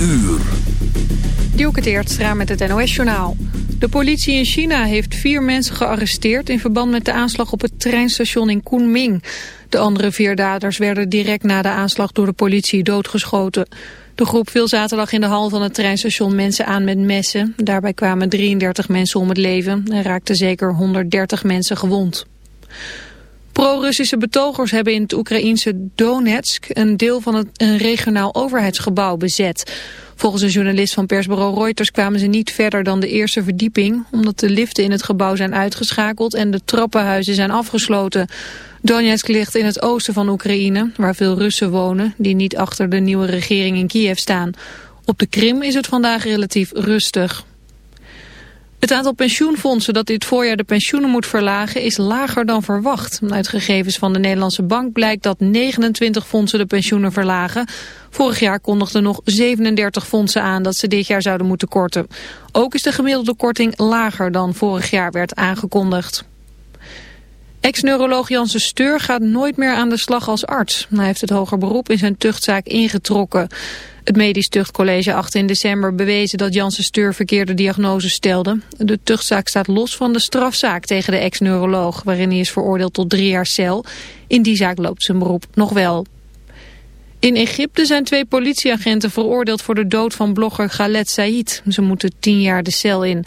uur. Dielke met het NOS-journaal. De politie in China heeft vier mensen gearresteerd... in verband met de aanslag op het treinstation in Kunming. De andere vier daders werden direct na de aanslag door de politie doodgeschoten. De groep viel zaterdag in de hal van het treinstation mensen aan met messen. Daarbij kwamen 33 mensen om het leven en raakten zeker 130 mensen gewond. Pro-Russische betogers hebben in het Oekraïense Donetsk een deel van het, een regionaal overheidsgebouw bezet. Volgens een journalist van persbureau Reuters kwamen ze niet verder dan de eerste verdieping, omdat de liften in het gebouw zijn uitgeschakeld en de trappenhuizen zijn afgesloten. Donetsk ligt in het oosten van Oekraïne, waar veel Russen wonen, die niet achter de nieuwe regering in Kiev staan. Op de Krim is het vandaag relatief rustig. Het aantal pensioenfondsen dat dit voorjaar de pensioenen moet verlagen is lager dan verwacht. Uit gegevens van de Nederlandse Bank blijkt dat 29 fondsen de pensioenen verlagen. Vorig jaar kondigden nog 37 fondsen aan dat ze dit jaar zouden moeten korten. Ook is de gemiddelde korting lager dan vorig jaar werd aangekondigd. Ex-neuroloog Janssen Steur gaat nooit meer aan de slag als arts. Hij heeft het hoger beroep in zijn tuchtzaak ingetrokken. Het medisch tuchtcollege achtte in december bewezen dat Janssen Steur verkeerde diagnose stelde. De tuchtzaak staat los van de strafzaak tegen de ex-neuroloog... waarin hij is veroordeeld tot drie jaar cel. In die zaak loopt zijn beroep nog wel. In Egypte zijn twee politieagenten veroordeeld voor de dood van blogger Khaled Said. Ze moeten tien jaar de cel in.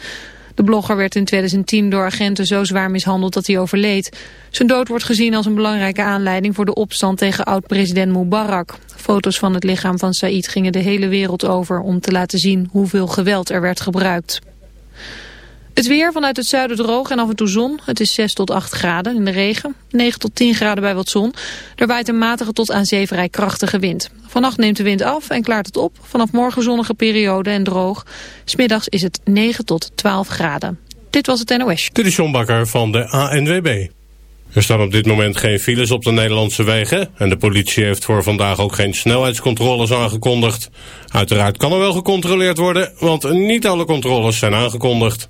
De blogger werd in 2010 door agenten zo zwaar mishandeld dat hij overleed. Zijn dood wordt gezien als een belangrijke aanleiding voor de opstand tegen oud-president Mubarak. Foto's van het lichaam van Said gingen de hele wereld over om te laten zien hoeveel geweld er werd gebruikt. Het weer vanuit het zuiden droog en af en toe zon. Het is 6 tot 8 graden in de regen. 9 tot 10 graden bij wat zon. Er waait een matige tot aan zee vrij krachtige wind. Vannacht neemt de wind af en klaart het op. Vanaf morgen zonnige periode en droog. Smiddags is het 9 tot 12 graden. Dit was het NOS. Dit is John Bakker van de ANWB. Er staan op dit moment geen files op de Nederlandse wegen... en de politie heeft voor vandaag ook geen snelheidscontroles aangekondigd. Uiteraard kan er wel gecontroleerd worden, want niet alle controles zijn aangekondigd.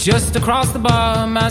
just across the bar. My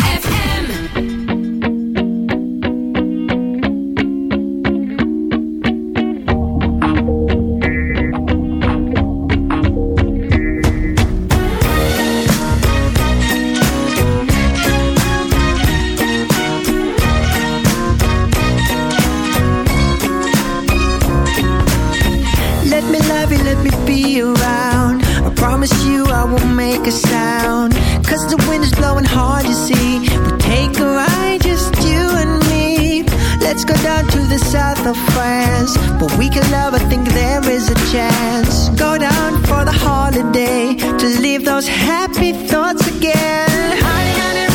Let's go down to the south of France. But we can love, I think there is a chance. Go down for the holiday to leave those happy thoughts again. Honey, honey,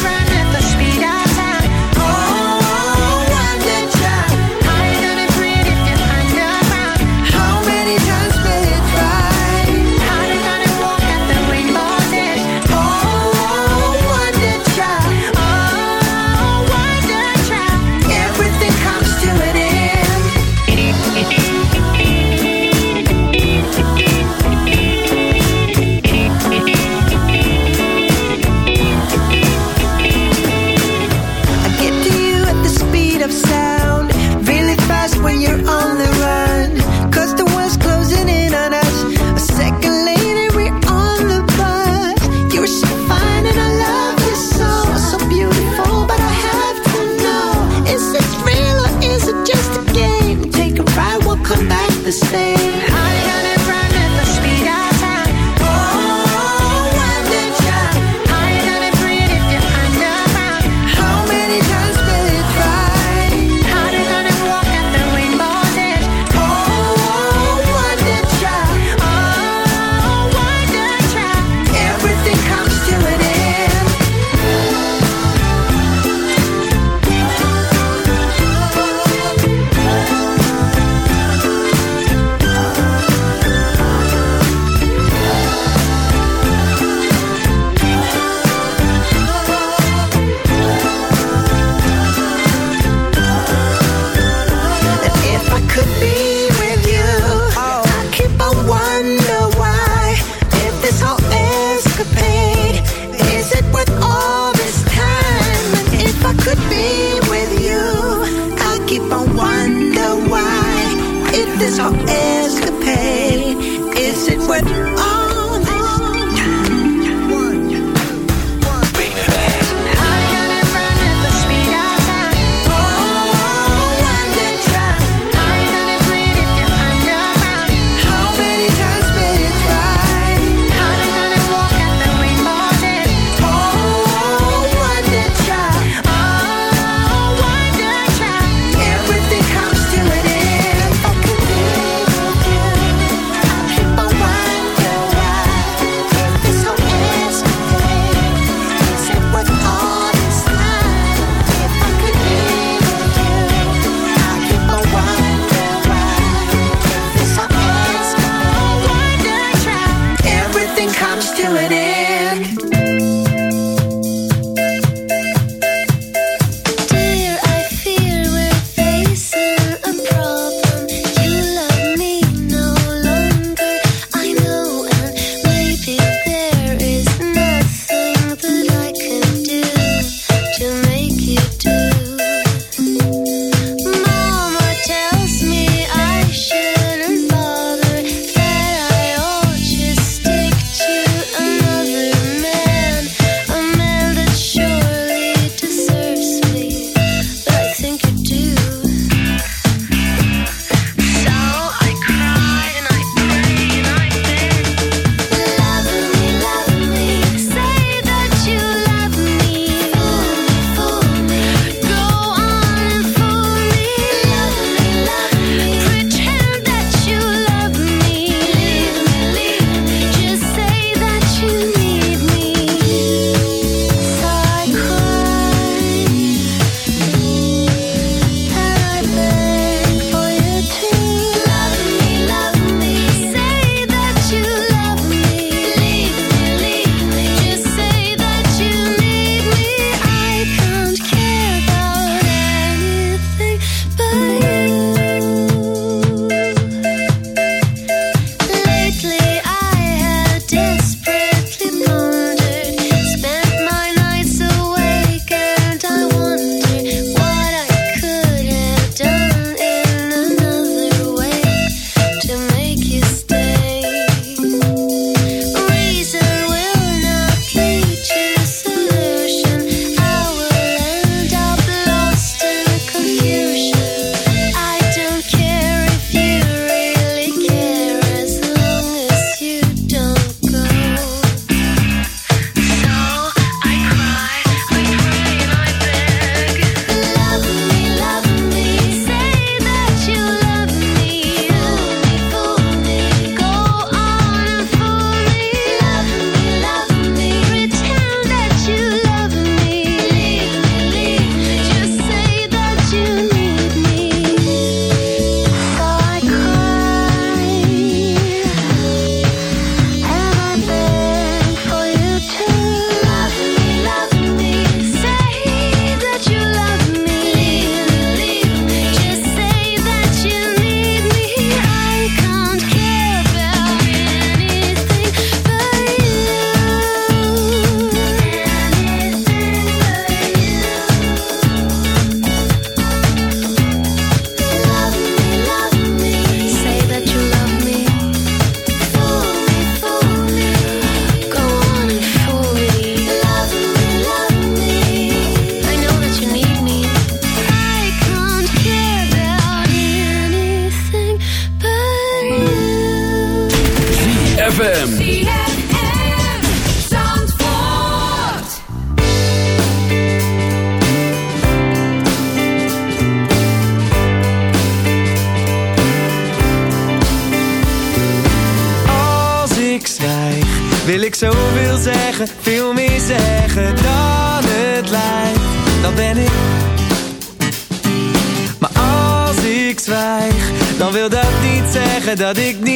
dat ik niet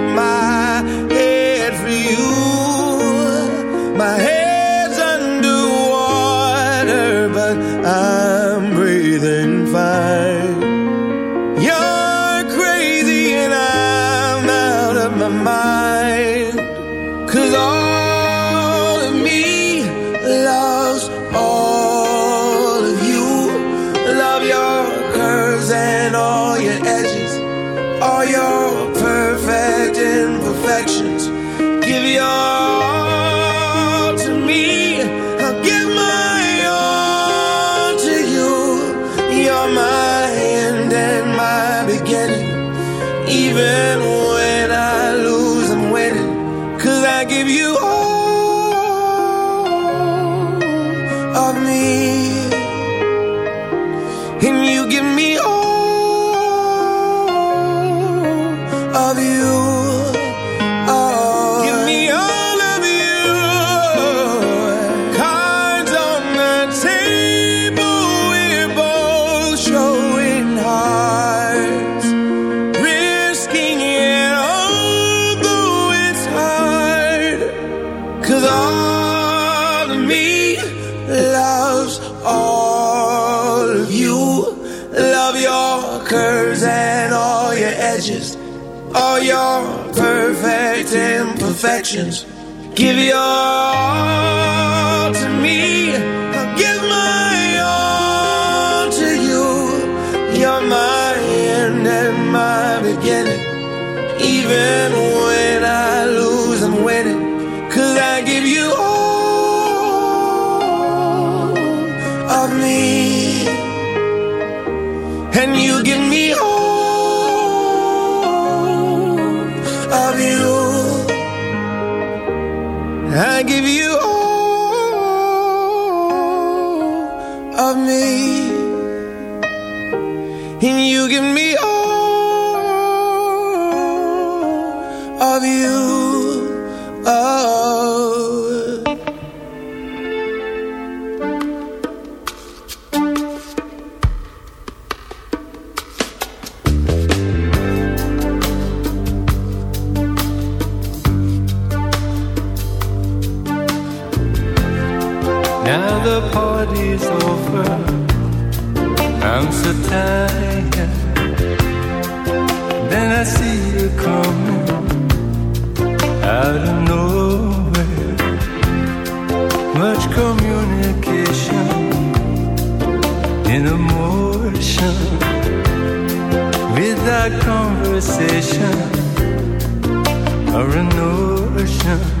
your perfect imperfections. Give your all. me. communication in emotion without conversation or a ocean.